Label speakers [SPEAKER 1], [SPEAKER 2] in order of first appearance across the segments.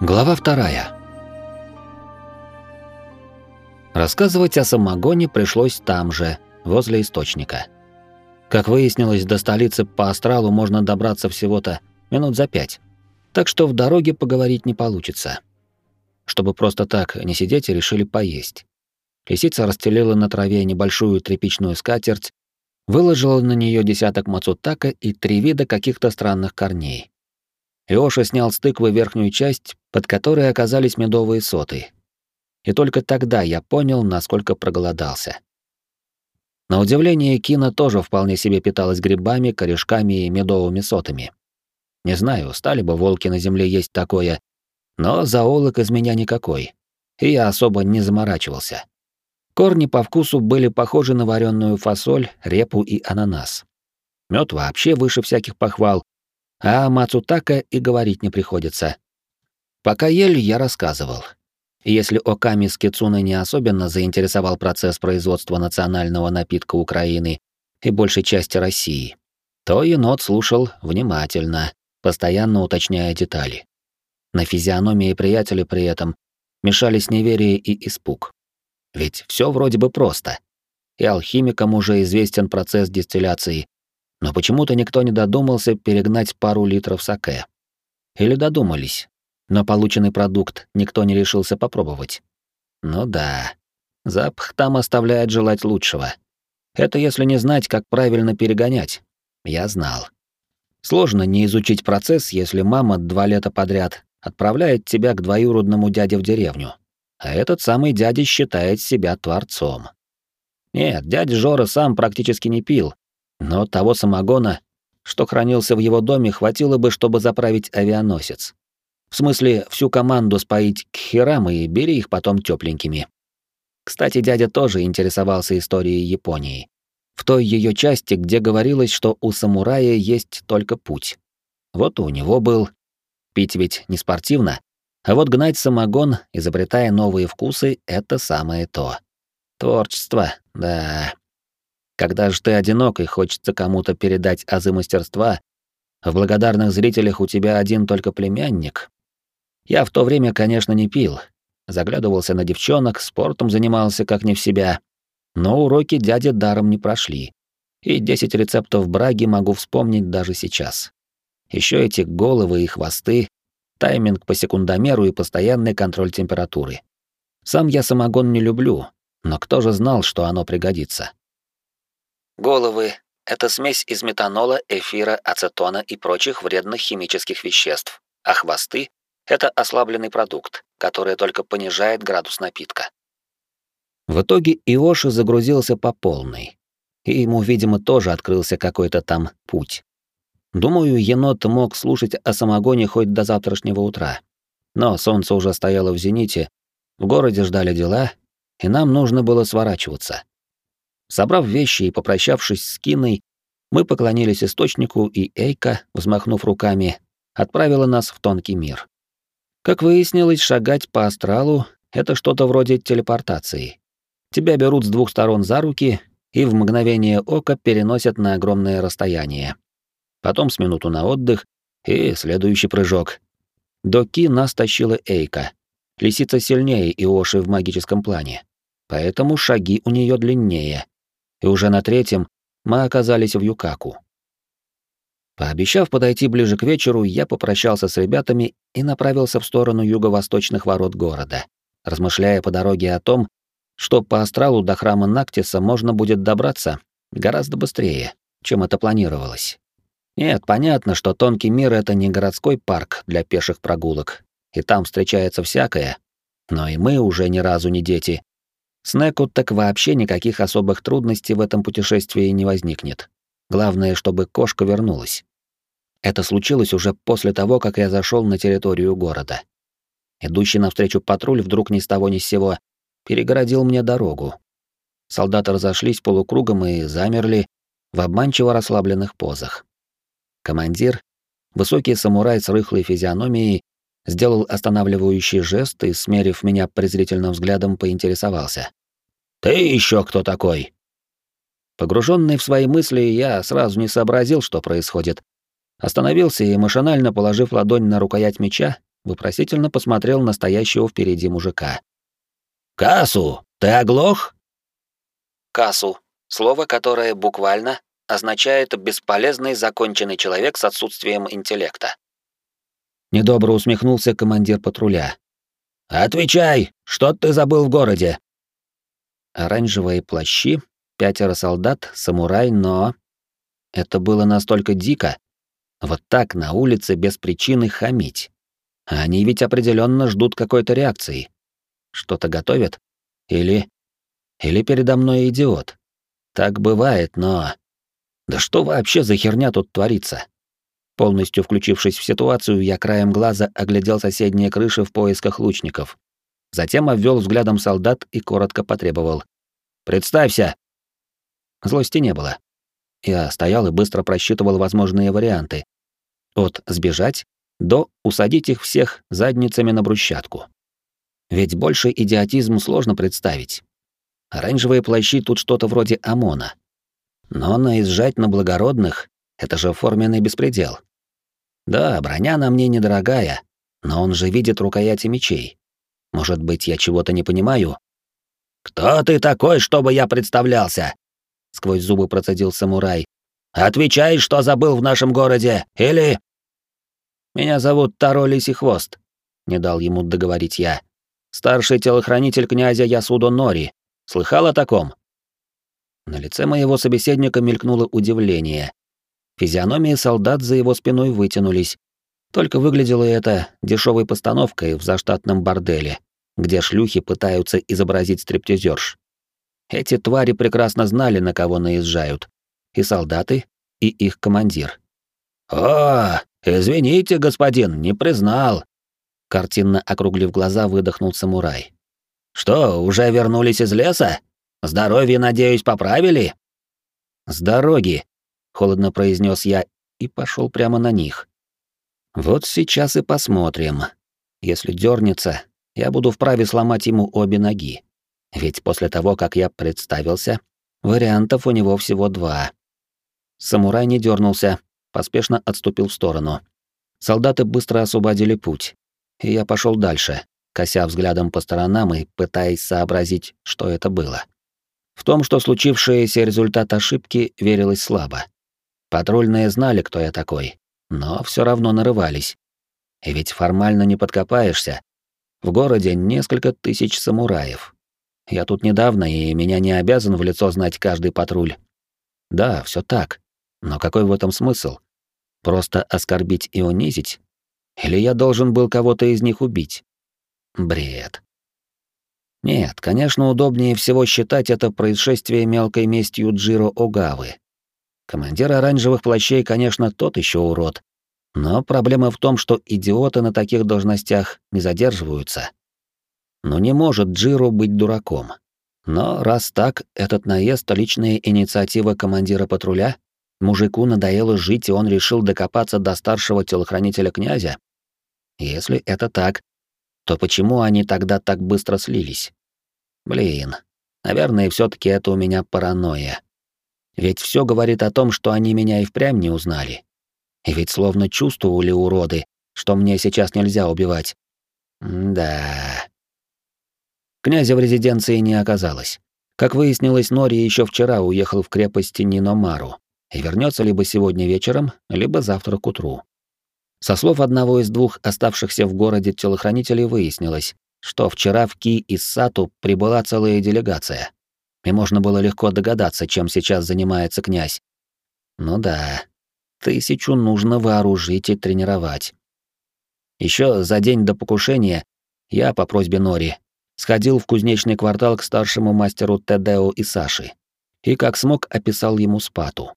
[SPEAKER 1] Глава вторая. Рассказывать о самогоне пришлось там же, возле источника. Как выяснилось, до столицы по астралу можно добраться всего-то минут за пять. Так что в дороге поговорить не получится. Чтобы просто так не сидеть, решили поесть. Лисица расстелила на траве небольшую тряпичную скатерть, выложила на нее десяток мацутака и три вида каких-то странных корней. Иоша снял с тыквы верхнюю часть, под которой оказались медовые соты. И только тогда я понял, насколько проголодался. На удивление, Кина тоже вполне себе питалась грибами, корешками и медовыми сотами. Не знаю, стали бы волки на земле есть такое, но зоолог из меня никакой, и я особо не заморачивался. Корни по вкусу были похожи на вареную фасоль, репу и ананас. Мед вообще выше всяких похвал, а Мацутака и говорить не приходится. Пока ели, я рассказывал. Если Оками с Кицуной не особенно заинтересовал процесс производства национального напитка Украины и большей части России, то енот слушал внимательно, постоянно уточняя детали. На физиономии приятеля при этом мешались неверие и испуг. Ведь все вроде бы просто. И алхимикам уже известен процесс дистилляции, но почему-то никто не додумался перегнать пару литров саке. Или додумались, но полученный продукт никто не решился попробовать. Ну да, запах там оставляет желать лучшего. Это если не знать, как правильно перегонять. Я знал. Сложно не изучить процесс, если мама два лета подряд отправляет тебя к двоюродному дяде в деревню, а этот самый дядя считает себя творцом. Нет, дядя Жора сам практически не пил, но того самогона, что хранился в его доме, хватило бы, чтобы заправить авианосец. В смысле, всю команду споить к херам и бери их потом тепленькими. Кстати, дядя тоже интересовался историей Японии. В той ее части, где говорилось, что у самурая есть только путь. Вот у него был. Пить ведь не спортивно, а вот гнать самогон, изобретая новые вкусы, это самое то. Творчество, да. Когда же ты одинок и хочется кому-то передать азы мастерства, в благодарных зрителях у тебя один только племянник. Я в то время, конечно, не пил, заглядывался на девчонок, спортом занимался как не в себя, но уроки дяди даром не прошли. И 10 рецептов браги могу вспомнить даже сейчас. Еще эти головы и хвосты, тайминг по секундомеру и постоянный контроль температуры. Сам я самогон не люблю, но кто же знал, что оно пригодится? Головы — это смесь из метанола, эфира, ацетона и прочих вредных химических веществ, а хвосты — это ослабленный продукт, который только понижает градус напитка. В итоге Иоши загрузился по полной, и ему, видимо, тоже открылся какой-то там путь. Думаю, енот мог слушать о самогоне хоть до завтрашнего утра. Но солнце уже стояло в зените, в городе ждали дела, и нам нужно было сворачиваться. Собрав вещи и попрощавшись с Киной, мы поклонились источнику, и Эйка, взмахнув руками, отправила нас в тонкий мир. Как выяснилось, шагать по астралу — это что-то вроде телепортации. Тебя берут с двух сторон за руки и в мгновение ока переносят на огромное расстояние. Потом с минуту на отдых и следующий прыжок. До Ки нас тащила Эйка. Лисица сильнее Иоши в магическом плане. Поэтому шаги у нее длиннее, и уже на третьем мы оказались в Юкаку. Пообещав подойти ближе к вечеру, я попрощался с ребятами и направился в сторону юго-восточных ворот города, размышляя по дороге о том, что по астралу до храма Нактиса можно будет добраться гораздо быстрее, чем это планировалось. Нет, понятно, что тонкий мир — это не городской парк для пеших прогулок, и там встречается всякое, но и мы уже ни разу не дети, Снеку так вообще никаких особых трудностей в этом путешествии не возникнет. Главное, чтобы кошка вернулась. Это случилось уже после того, как я зашел на территорию города. Идущий навстречу патруль вдруг ни с того ни с сего перегородил мне дорогу. Солдаты разошлись полукругом и замерли в обманчиво расслабленных позах. Командир, высокий самурай с рыхлой физиономией, сделал останавливающий жест и, смерив меня презрительным взглядом, поинтересовался. «Ты еще кто такой?» Погруженный в свои мысли, я сразу не сообразил, что происходит. Остановился и, машинально положив ладонь на рукоять меча, вопросительно посмотрел на стоящего впереди мужика.
[SPEAKER 2] «Касу, ты оглох?»
[SPEAKER 1] «Касу» — слово, которое буквально означает «бесполезный законченный человек с отсутствием интеллекта».
[SPEAKER 2] Недобро усмехнулся командир патруля. «Отвечай, что ты забыл в городе?»
[SPEAKER 1] Оранжевые плащи, пятеро солдат, самурай, но... Это было настолько дико. Вот так на улице без причины хамить. Они ведь определенно ждут какой-то реакции. Что-то готовят? Или... Или передо мной идиот? Так бывает, но... Да что вообще за херня тут творится? Полностью включившись в ситуацию, я краем глаза оглядел соседние крыши в поисках лучников. Затем обвел взглядом солдат и коротко потребовал. «Представься!» Злости не было. Я стоял и быстро просчитывал возможные варианты. От «сбежать» до «усадить их всех задницами на брусчатку». Ведь больше идиотизм сложно представить. Оранжевые плащи тут что-то вроде ОМОНа. Но наезжать на благородных — это же форменный беспредел. Да, броня на мне недорогая, но он же видит рукояти мечей. Может быть, я чего-то не понимаю?
[SPEAKER 2] «Кто ты такой, чтобы я представлялся?» Сквозь зубы процедил самурай. «Отвечай, что забыл в нашем городе, или...»
[SPEAKER 1] «Меня зовут Таро Лисий Хвост», — не дал ему договорить я. «Старший телохранитель князя Ясудо Нори. Слыхал о таком?» На лице моего собеседника мелькнуло удивление. Физиономии солдат за его спиной вытянулись. Только выглядело это дешевой постановкой в заштатном борделе, где шлюхи пытаются изобразить стриптизерш. Эти твари прекрасно знали, на кого наезжают. И солдаты, и их командир.
[SPEAKER 2] «О, извините, господин, не признал!»
[SPEAKER 1] Картинно округлив глаза, выдохнул самурай.
[SPEAKER 2] «Что, уже вернулись из леса? Здоровье, надеюсь, поправили?»
[SPEAKER 1] «С дороги», — холодно произнес я и пошел прямо на них. «Вот сейчас и посмотрим. Если дернется, я буду вправе сломать ему обе ноги. Ведь после того, как я представился, вариантов у него всего два. Самурай не дернулся, поспешно отступил в сторону. Солдаты быстро освободили путь, и я пошел дальше, кося взглядом по сторонам и пытаясь сообразить, что это было. В том, что случившееся результат ошибки, верилось слабо. Патрульные знали, кто я такой, но все равно нарывались. И ведь формально не подкопаешься. В городе несколько тысяч самураев. Я тут недавно, и меня не обязан в лицо знать каждый патруль. Да, все так. Но какой в этом смысл? Просто оскорбить и унизить? Или я должен был кого-то из них убить? Бред. Нет, конечно, удобнее всего считать это происшествие мелкой местью Джиро Огавы. Командир оранжевых плащей, конечно, тот еще урод. Но проблема в том, что идиоты на таких должностях не задерживаются. Ну не может Джиро быть дураком. Но раз так, этот наезд — личная инициатива командира патруля? Мужику надоело жить, и он решил докопаться до старшего телохранителя князя? Если это так, то почему они тогда так быстро слились? Блин, наверное, все таки это у меня паранойя. Ведь все говорит о том, что они меня и впрямь не узнали. И ведь словно чувствовали уроды, что мне сейчас нельзя убивать. М да. Князя в резиденции не оказалось. Как выяснилось, Нори еще вчера уехал в крепость Ниномару и вернется либо сегодня вечером, либо завтра к утру. Со слов одного из двух оставшихся в городе телохранителей выяснилось, что вчера в Ки из Сату прибыла целая делегация. И можно было легко догадаться, чем сейчас занимается князь. Ну да, тысячу нужно вооружить и тренировать. Еще за день до покушения я, по просьбе Нори, сходил в кузнечный квартал к старшему мастеру Тедео и Саши и как смог описал ему спату.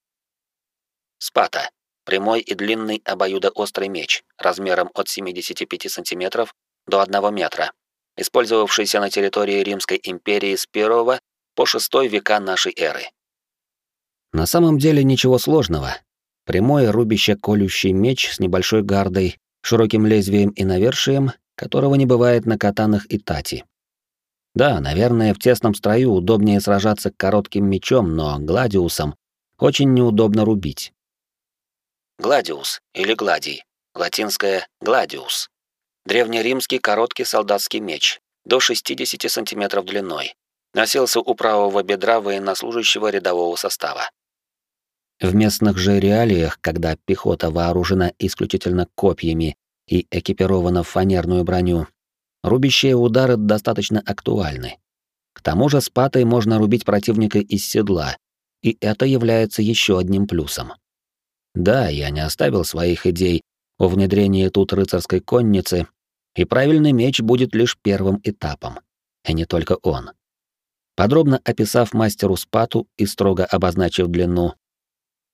[SPEAKER 1] Спата — прямой и длинный обоюдоострый меч размером от 75 сантиметров до 1 метра, использовавшийся на территории Римской империи с 1 по 6 века нашей эры. На самом деле ничего сложного. Прямой рубище-колющий меч с небольшой гардой, широким лезвием и навершием, которого не бывает на катанах и тати. Да, наверное, в тесном строю удобнее сражаться коротким мечом, но гладиусом очень неудобно рубить. Гладиус или гладий, латинское гладиус Древнеримский короткий солдатский меч, до 60 сантиметров длиной. Носился у правого бедра военнослужащего рядового состава. В местных же реалиях, когда пехота вооружена исключительно копьями и экипирована в фанерную броню, рубящие удары достаточно актуальны. К тому же с патой можно рубить противника из седла, и это является еще одним плюсом. Да, я не оставил своих идей о внедрении тут рыцарской конницы, и правильный меч будет лишь первым этапом, и не только он. Подробно описав мастеру спату и строго обозначив длину,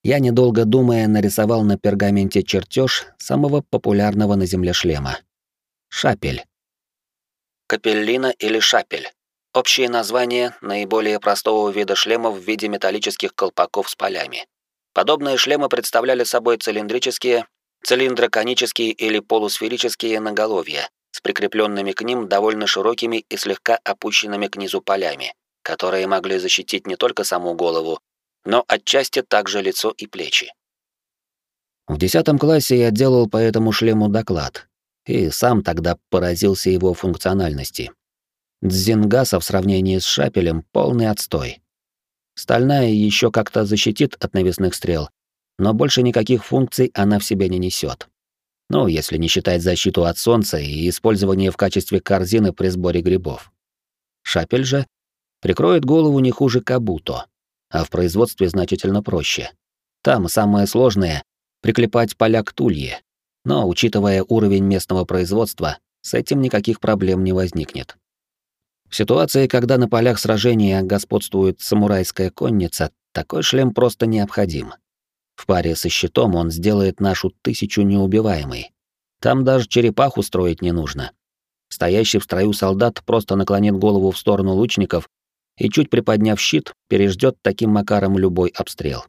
[SPEAKER 1] я, недолго думая, нарисовал на пергаменте чертеж самого популярного на Земле шлема. Шапель. Капеллина или шапель. Общее название наиболее простого вида шлема в виде металлических колпаков с полями. Подобные шлемы представляли собой цилиндрические, цилиндроконические или полусферические наголовья с прикрепленными к ним довольно широкими и слегка опущенными к низу полями, которые могли защитить не только саму голову, но отчасти также лицо и плечи. В десятом классе я делал по этому шлему доклад, и сам тогда поразился его функциональности. Дзингаса в сравнении с шапелем полный отстой. Стальная еще как-то защитит от навесных стрел, но больше никаких функций она в себе не несет. Ну, если не считать защиту от солнца и использование в качестве корзины при сборе грибов. Шапель же прикроет голову не хуже кабуто а в производстве значительно проще. Там самое сложное — приклепать поля к тулье, но, учитывая уровень местного производства, с этим никаких проблем не возникнет. В ситуации, когда на полях сражения господствует самурайская конница, такой шлем просто необходим. В паре со щитом он сделает нашу тысячу неубиваемой. Там даже черепаху строить не нужно. Стоящий в строю солдат просто наклонит голову в сторону лучников и, чуть приподняв щит, переждет таким макаром любой обстрел.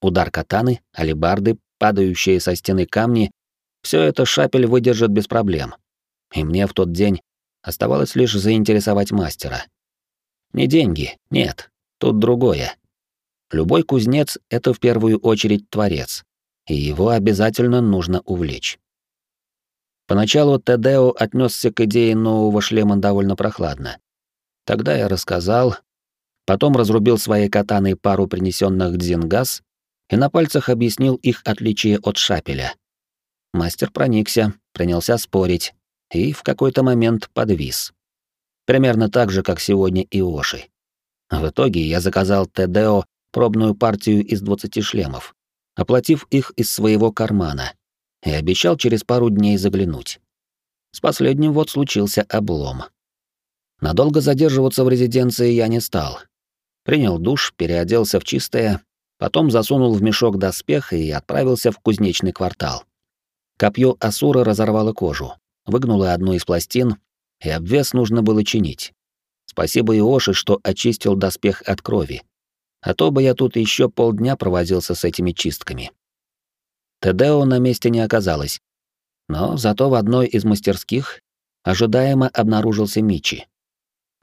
[SPEAKER 1] Удар катаны, алебарды, падающие со стены камни — все это шапель выдержит без проблем. И мне в тот день оставалось лишь заинтересовать мастера. Не деньги, нет, тут другое. Любой кузнец — это в первую очередь творец, и его обязательно нужно увлечь. Поначалу Тедео отнесся к идее нового шлема довольно прохладно. Тогда я рассказал, потом разрубил своей катаной пару принесенных дзингас и на пальцах объяснил их отличие от шапеля. Мастер проникся, принялся спорить и в какой-то момент подвис. Примерно так же, как сегодня и Оши. В итоге я заказал Тедео пробную партию из 20 шлемов, оплатив их из своего кармана, и обещал через пару дней заглянуть. С последним вот случился облом. Надолго задерживаться в резиденции я не стал. Принял душ, переоделся в чистое, потом засунул в мешок доспех и отправился в кузнечный квартал. Копье Асура разорвало кожу, выгнуло одну из пластин, и обвес нужно было чинить. Спасибо Иоши, что очистил доспех от крови. А то бы я тут еще полдня провозился с этими чистками. Тедео на месте не оказалось. Но зато в одной из мастерских ожидаемо обнаружился Мичи.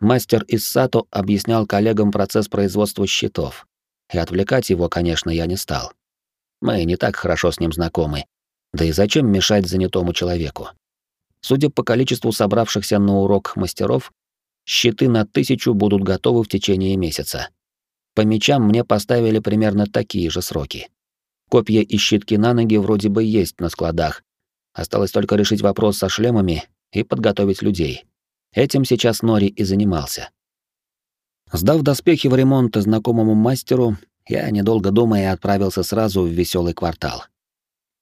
[SPEAKER 1] Мастер из Сато объяснял коллегам процесс производства щитов. И отвлекать его, конечно, я не стал. Мы не так хорошо с ним знакомы. Да и зачем мешать занятому человеку? Судя по количеству собравшихся на урок мастеров, щиты на тысячу будут готовы в течение месяца. По мечам мне поставили примерно такие же сроки. Копья и щитки на ноги вроде бы есть на складах. Осталось только решить вопрос со шлемами и подготовить людей. Этим сейчас Нори и занимался. Сдав доспехи в ремонт знакомому мастеру, я, недолго думая, отправился сразу в веселый квартал.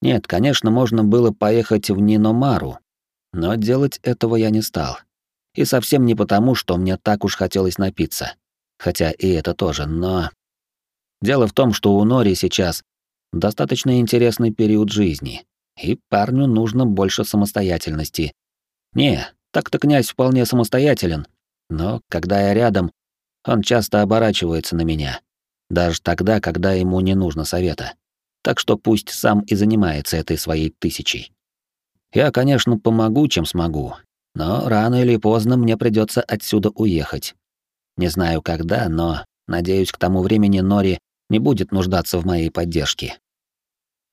[SPEAKER 1] Нет, конечно, можно было поехать в Ниномару, но делать этого я не стал. И совсем не потому, что мне так уж хотелось напиться. Хотя и это тоже, но... Дело в том, что у Нори сейчас достаточно интересный период жизни, и парню нужно больше самостоятельности. Не, так-то князь вполне самостоятелен, но когда я рядом, он часто оборачивается на меня, даже тогда, когда ему не нужно совета. Так что пусть сам и занимается этой своей тысячей. Я, конечно, помогу, чем смогу, но рано или поздно мне придется отсюда уехать. Не знаю когда, но, надеюсь, к тому времени Нори не будет нуждаться в моей поддержке.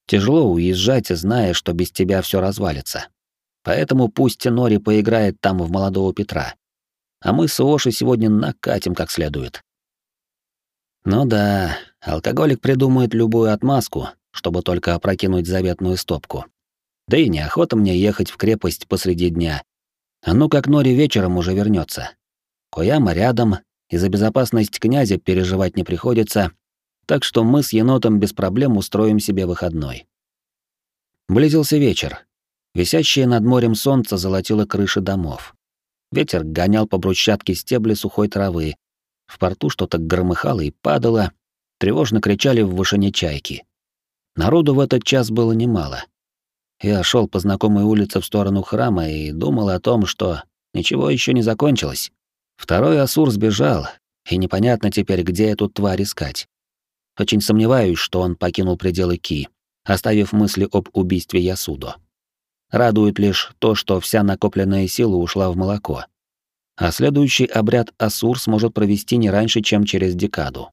[SPEAKER 1] Тяжело уезжать, зная, что без тебя все развалится. Поэтому пусть Нори поиграет там в молодого Петра. А мы с Оши сегодня накатим как следует. Ну да, алкоголик придумает любую отмазку, чтобы только опрокинуть заветную стопку. Да и неохота мне ехать в крепость посреди дня. А ну как Нори вечером уже вернется. Кояма рядом, и за безопасность князя переживать не приходится, так что мы с енотом без проблем устроим себе выходной. Близился вечер. Висящее над морем солнце золотило крыши домов. Ветер гонял по брусчатке стебли сухой травы. В порту что-то громыхало и падало. Тревожно кричали в вышине чайки. Народу в этот час было немало. Я шел по знакомой улице в сторону храма и думал о том, что ничего еще не закончилось. Второй Асур сбежал, и непонятно теперь, где эту тварь искать. Очень сомневаюсь, что он покинул пределы Ки, оставив мысли об убийстве Ясудо. Радует лишь то, что вся накопленная сила ушла в молоко. А следующий обряд Асур сможет провести не раньше, чем через декаду.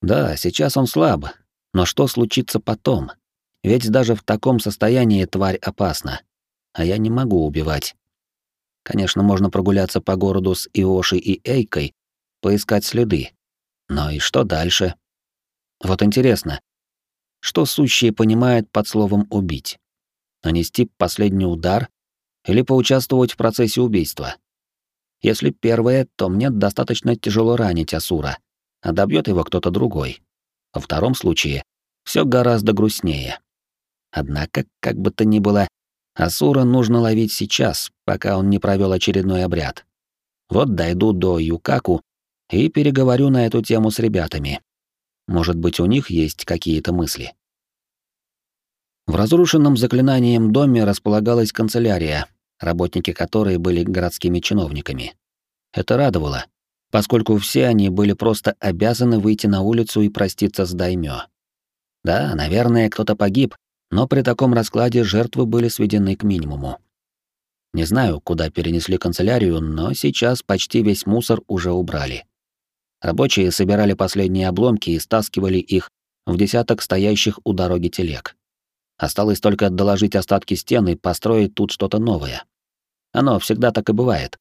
[SPEAKER 1] Да, сейчас он слаб, но что случится потом? Ведь даже в таком состоянии тварь опасна. А я не могу убивать. Конечно, можно прогуляться по городу с Иоши и Эйкой, поискать следы. Но и что дальше? Вот интересно, что сущие понимают под словом «убить»? Нанести последний удар или поучаствовать в процессе убийства? Если первое, то мне достаточно тяжело ранить Асура, а добьет его кто-то другой. Во втором случае все гораздо грустнее. Однако, как бы то ни было, Асура нужно ловить сейчас, пока он не провел очередной обряд. Вот дойду до Юкаку и переговорю на эту тему с ребятами. Может быть, у них есть какие-то мысли. В разрушенном заклинанием доме располагалась канцелярия, работники которой были городскими чиновниками. Это радовало, поскольку все они были просто обязаны выйти на улицу и проститься с даймё. Да, наверное, кто-то погиб, но при таком раскладе жертвы были сведены к минимуму. Не знаю, куда перенесли канцелярию, но сейчас почти весь мусор уже убрали. Рабочие собирали последние обломки и стаскивали их в десяток стоящих у дороги телег. Осталось только доложить остатки стены и построить тут что-то новое. Оно всегда так и бывает.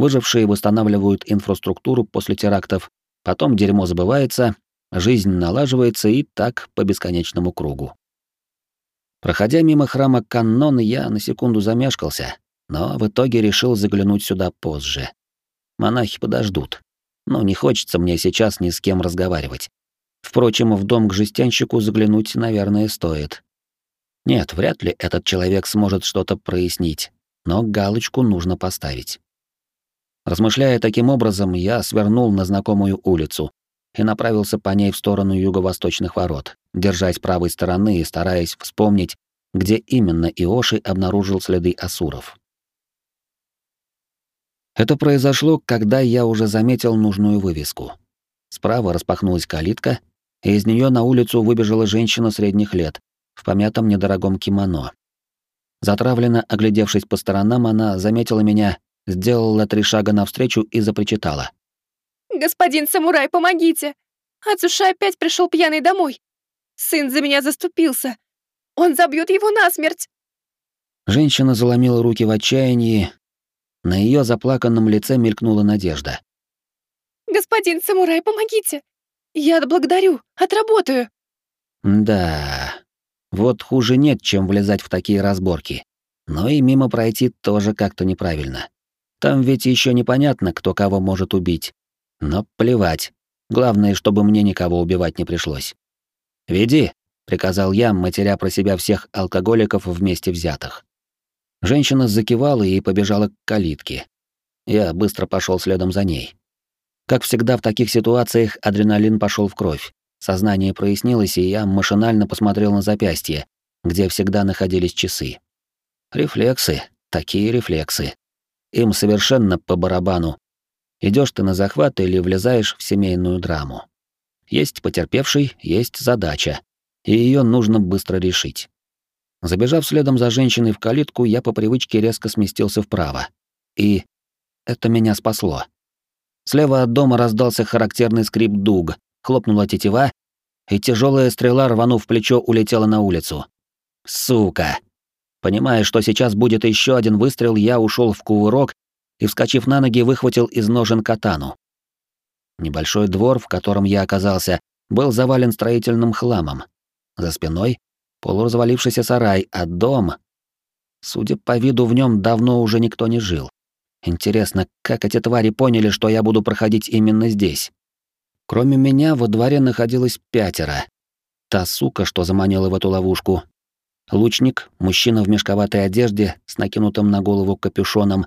[SPEAKER 1] Выжившие восстанавливают инфраструктуру после терактов, потом дерьмо забывается, жизнь налаживается и так по бесконечному кругу. Проходя мимо храма Каннон, я на секунду замешкался, но в итоге решил заглянуть сюда позже. Монахи подождут. Но не хочется мне сейчас ни с кем разговаривать. Впрочем, в дом к жестянщику заглянуть, наверное, стоит. Нет, вряд ли этот человек сможет что-то прояснить, но галочку нужно поставить. Размышляя таким образом, я свернул на знакомую улицу и направился по ней в сторону юго-восточных ворот, держась правой стороны и стараясь вспомнить, где именно Иоши обнаружил следы асуров. Это произошло, когда я уже заметил нужную вывеску. Справа распахнулась калитка, и из нее на улицу выбежала женщина средних лет в помятом недорогом кимоно. Затравленно оглядевшись по сторонам, она заметила меня, сделала три шага навстречу и запричитала.
[SPEAKER 3] «Господин самурай, помогите! Ацуша опять пришел пьяный домой. Сын за меня заступился. Он забьет его насмерть!»
[SPEAKER 1] Женщина заломила руки в отчаянии, на ее заплаканном лице мелькнула надежда.
[SPEAKER 3] «Господин самурай, помогите! Я благодарю, отработаю!»
[SPEAKER 1] «Да, вот хуже нет, чем влезать в такие разборки. Но и мимо пройти тоже как-то неправильно. Там ведь еще непонятно, кто кого может убить. Но плевать. Главное, чтобы мне никого убивать не пришлось. «Веди», — приказал я, матеря про себя всех алкоголиков вместе взятых. Женщина закивала и побежала к калитке. Я быстро пошел следом за ней. Как всегда в таких ситуациях адреналин пошел в кровь. Сознание прояснилось, и я машинально посмотрел на запястье, где всегда находились часы. Рефлексы, такие рефлексы. Им совершенно по барабану. Идешь ты на захват или влезаешь в семейную драму. Есть потерпевший, есть задача, и ее нужно быстро решить. Забежав следом за женщиной в калитку, я по привычке резко сместился вправо. И это меня спасло. Слева от дома раздался характерный скрип дуг, хлопнула тетива, и тяжелая стрела, рванув плечо, улетела на улицу. Сука! Понимая, что сейчас будет еще один выстрел, я ушел в кувырок и, вскочив на ноги, выхватил из ножен катану. Небольшой двор, в котором я оказался, был завален строительным хламом. За спиной — полуразвалившийся сарай, а дом... Судя по виду, в нем давно уже никто не жил. Интересно, как эти твари поняли, что я буду проходить именно здесь? Кроме меня во дворе находилось пятеро. Та сука, что заманила в эту ловушку. Лучник, мужчина в мешковатой одежде с накинутым на голову капюшоном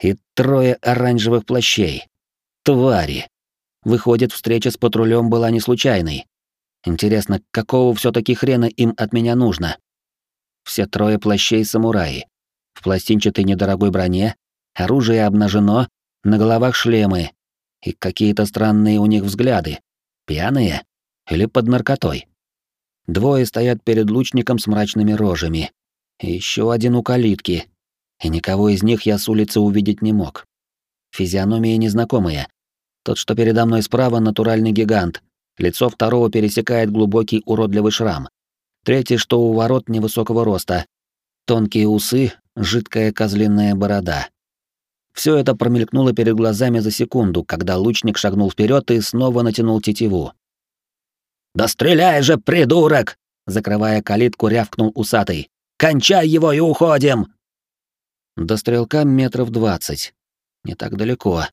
[SPEAKER 1] и трое оранжевых плащей. Твари. Выходит, встреча с патрулем была не случайной. Интересно, какого все таки хрена им от меня нужно? Все трое плащей самураи. В пластинчатой недорогой броне, оружие обнажено, на головах шлемы. И какие-то странные у них взгляды. Пьяные? Или под наркотой? Двое стоят перед лучником с мрачными рожами. Еще один у калитки. И никого из них я с улицы увидеть не мог. Физиономии незнакомые, тот, что передо мной справа, натуральный гигант. Лицо второго пересекает глубокий уродливый шрам. Третий, что у ворот невысокого роста. Тонкие усы, жидкая козлиная борода. Все это промелькнуло перед глазами за секунду, когда лучник шагнул вперед и снова натянул тетиву. «Да стреляй же, придурок!» Закрывая калитку, рявкнул усатый. «Кончай его и уходим!» До стрелка метров двадцать. Не так далеко.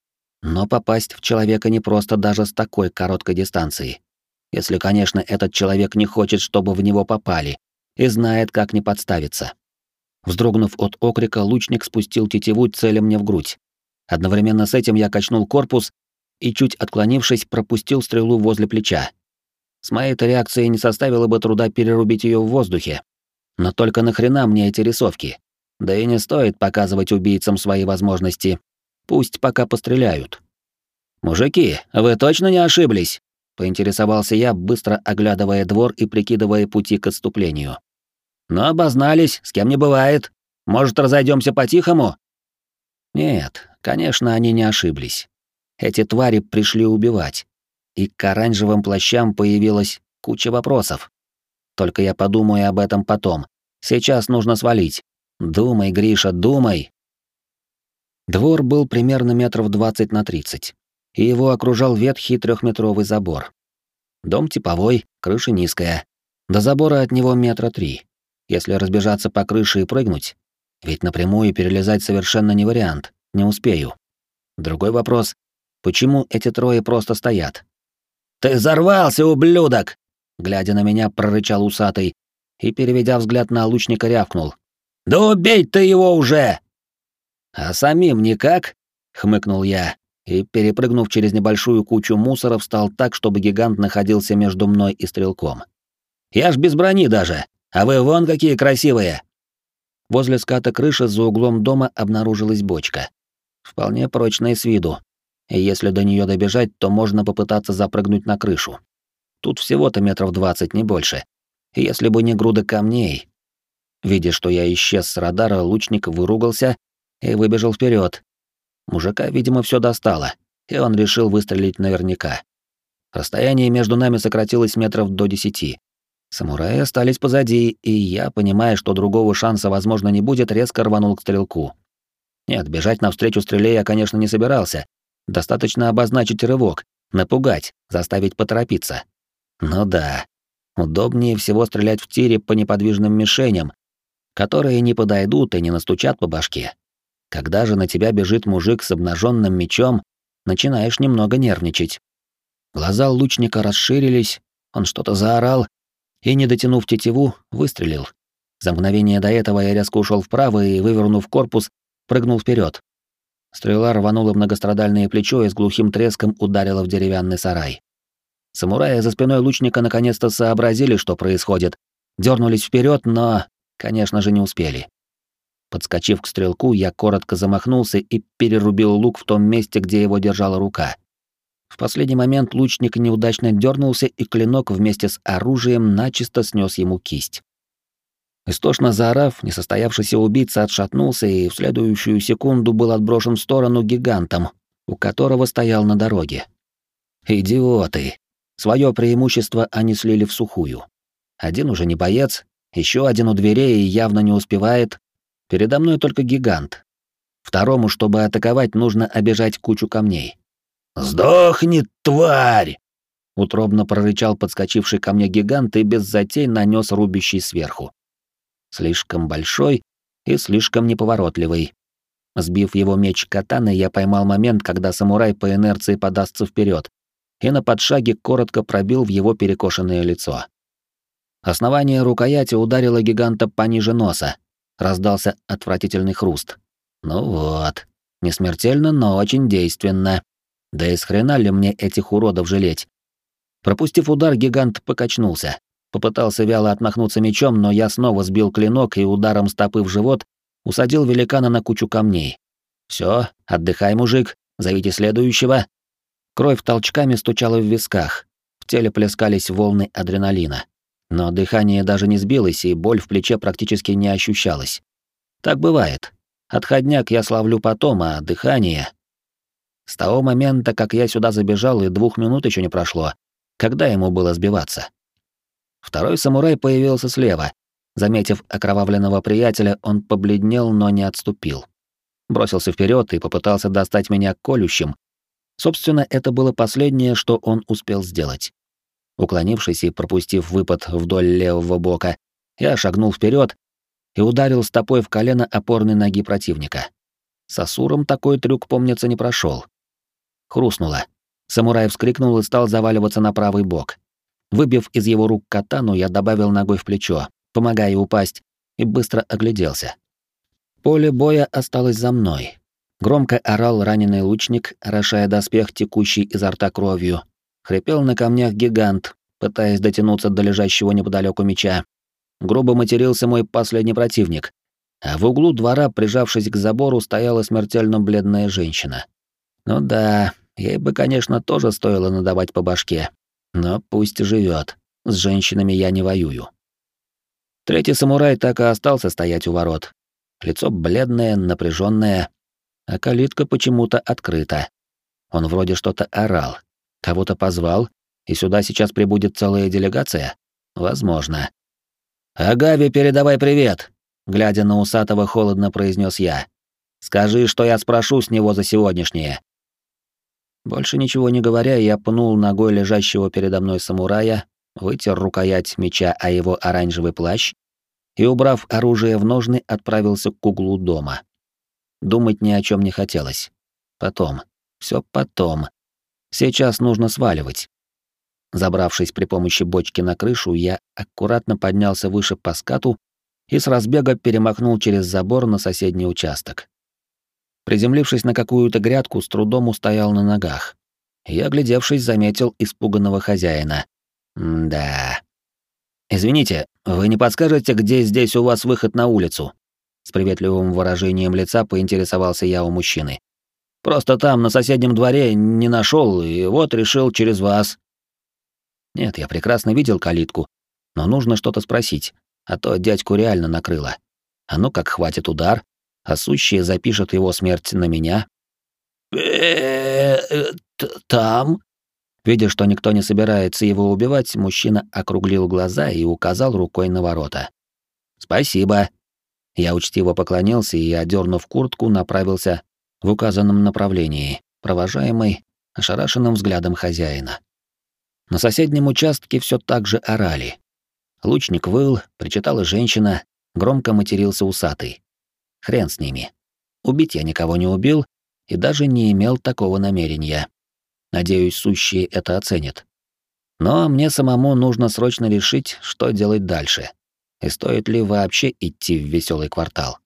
[SPEAKER 1] Но попасть в человека не просто даже с такой короткой дистанции. Если, конечно, этот человек не хочет, чтобы в него попали, и знает, как не подставиться. Вздрогнув от окрика, лучник спустил тетиву, целя мне в грудь. Одновременно с этим я качнул корпус и, чуть отклонившись, пропустил стрелу возле плеча. С моей-то реакцией не составило бы труда перерубить ее в воздухе. Но только нахрена мне эти рисовки? Да и не стоит показывать убийцам свои возможности, Пусть пока постреляют. «Мужики, вы точно не ошиблись?» — поинтересовался я, быстро оглядывая двор и прикидывая пути к отступлению. «Но «Ну, обознались, с кем не бывает. Может, разойдемся по-тихому?» Нет, конечно, они не ошиблись. Эти твари пришли убивать. И к оранжевым плащам появилась куча вопросов. Только я подумаю об этом потом. Сейчас нужно свалить. Думай, Гриша, думай, Двор был примерно метров 20 на 30, и его окружал ветхий трехметровый забор. Дом типовой, крыша низкая. До забора от него метра три. Если разбежаться по крыше и прыгнуть, ведь напрямую перелезать совершенно не вариант, не успею. Другой вопрос, почему эти трое просто стоят? «Ты взорвался, ублюдок!» Глядя на меня, прорычал усатый и, переведя взгляд на лучника, рявкнул. «Да убей ты его уже!» «А самим никак?» — хмыкнул я, и, перепрыгнув через небольшую кучу мусора, встал так, чтобы гигант находился между мной и стрелком. «Я ж без брони даже, а вы вон какие красивые!» Возле ската крыши за углом дома обнаружилась бочка. Вполне прочная с виду. И если до нее добежать, то можно попытаться запрыгнуть на крышу. Тут всего-то метров двадцать, не больше. Если бы не груда камней... Видя, что я исчез с радара, лучник выругался и выбежал вперед. Мужика, видимо, все достало, и он решил выстрелить наверняка. Расстояние между нами сократилось метров до десяти. Самураи остались позади, и я, понимая, что другого шанса, возможно, не будет, резко рванул к стрелку. Нет, бежать навстречу стреле я, конечно, не собирался. Достаточно обозначить рывок, напугать, заставить поторопиться. Ну да, удобнее всего стрелять в тире по неподвижным мишеням, которые не подойдут и не настучат по башке. Когда же на тебя бежит мужик с обнаженным мечом, начинаешь немного нервничать. Глаза лучника расширились, он что-то заорал и, не дотянув тетиву, выстрелил. За мгновение до этого я резко ушел вправо и, вывернув корпус, прыгнул вперед. Стрела рванула многострадальное плечо и с глухим треском ударила в деревянный сарай. Самураи за спиной лучника наконец-то сообразили, что происходит, дернулись вперед, но, конечно же, не успели. Подскочив к стрелку, я коротко замахнулся и перерубил лук в том месте, где его держала рука. В последний момент лучник неудачно дернулся, и клинок вместе с оружием начисто снес ему кисть. Истошно заорав, несостоявшийся убийца отшатнулся и в следующую секунду был отброшен в сторону гигантом, у которого стоял на дороге. Идиоты! Своё преимущество они слили в сухую. Один уже не боец, Еще один у дверей явно не успевает. Передо мной только гигант. Второму, чтобы атаковать, нужно обижать кучу камней.
[SPEAKER 2] «Сдохни, тварь!»
[SPEAKER 1] Утробно прорычал подскочивший ко мне гигант и без затей нанес рубящий сверху. Слишком большой и слишком неповоротливый. Сбив его меч катаны, я поймал момент, когда самурай по инерции подастся вперед, и на подшаге коротко пробил в его перекошенное лицо. Основание рукояти ударило гиганта пониже носа. Раздался отвратительный хруст. Ну вот. Не смертельно, но очень действенно. Да и с хрена ли мне этих уродов жалеть? Пропустив удар, гигант покачнулся. Попытался вяло отмахнуться мечом, но я снова сбил клинок и ударом стопы в живот усадил великана на кучу камней. Все, отдыхай, мужик, зовите следующего. Кровь толчками стучала в висках, в теле плескались волны адреналина. Но дыхание даже не сбилось, и боль в плече практически не ощущалась. Так бывает. Отходняк я славлю потом, а дыхание... С того момента, как я сюда забежал, и двух минут еще не прошло, когда ему было сбиваться. Второй самурай появился слева, Заметив окровавленного приятеля, он побледнел, но не отступил. Бросился вперед и попытался достать меня колющим. Собственно, это было последнее, что он успел сделать. Уклонившись и пропустив выпад вдоль левого бока, я шагнул вперед и ударил стопой в колено опорной ноги противника. С Асуром такой трюк, помнится, не прошел. Хрустнуло. Самурай вскрикнул и стал заваливаться на правый бок. Выбив из его рук катану, я добавил ногой в плечо, помогая упасть, и быстро огляделся. Поле боя осталось за мной. Громко орал раненый лучник, орошая доспех, текущий изо рта кровью. Хрипел на камнях гигант, пытаясь дотянуться до лежащего неподалеку меча. Грубо матерился мой последний противник. А в углу двора, прижавшись к забору, стояла смертельно бледная женщина. Ну да, ей бы, конечно, тоже стоило надавать по башке. Но пусть живет. С женщинами я не воюю. Третий самурай так и остался стоять у ворот. Лицо бледное, напряженное, а калитка почему-то открыта. Он вроде что-то орал, кого-то позвал, и сюда сейчас прибудет целая делегация? Возможно. «Агави, передавай привет!» Глядя на усатого, холодно произнес я. «Скажи, что я спрошу с него за сегодняшнее». Больше ничего не говоря, я пнул ногой лежащего передо мной самурая, вытер рукоять меча о его оранжевый плащ и, убрав оружие в ножны, отправился к углу дома. Думать ни о чем не хотелось. Потом. все потом. Сейчас нужно сваливать. Забравшись при помощи бочки на крышу, я аккуратно поднялся выше по скату и с разбега перемахнул через забор на соседний участок. Приземлившись на какую-то грядку, с трудом устоял на ногах. Я, глядевшись, заметил испуганного хозяина. да. «Извините, вы не подскажете, где здесь у вас выход на улицу?» С приветливым выражением лица поинтересовался я у мужчины. «Просто там, на соседнем дворе, не нашел, и вот решил через вас». Нет, я прекрасно видел калитку, но нужно что-то спросить, а то дядьку реально накрыло. А ну как хватит удар, а сущие запишет его смерть на меня.
[SPEAKER 2] Там
[SPEAKER 1] Видя, что никто не собирается его убивать, мужчина округлил глаза и указал рукой на ворота. «Спасибо». Я учтиво поклонился и, одернув куртку, направился в указанном направлении, провожаемый ошарашенным взглядом хозяина. На соседнем участке все так же орали. Лучник выл, причитала женщина, громко матерился усатый. Хрен с ними. Убить я никого не убил и даже не имел такого намерения. Надеюсь, сущие это оценят. Но мне самому нужно срочно решить, что делать дальше. И стоит ли вообще идти в веселый квартал.